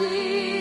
please.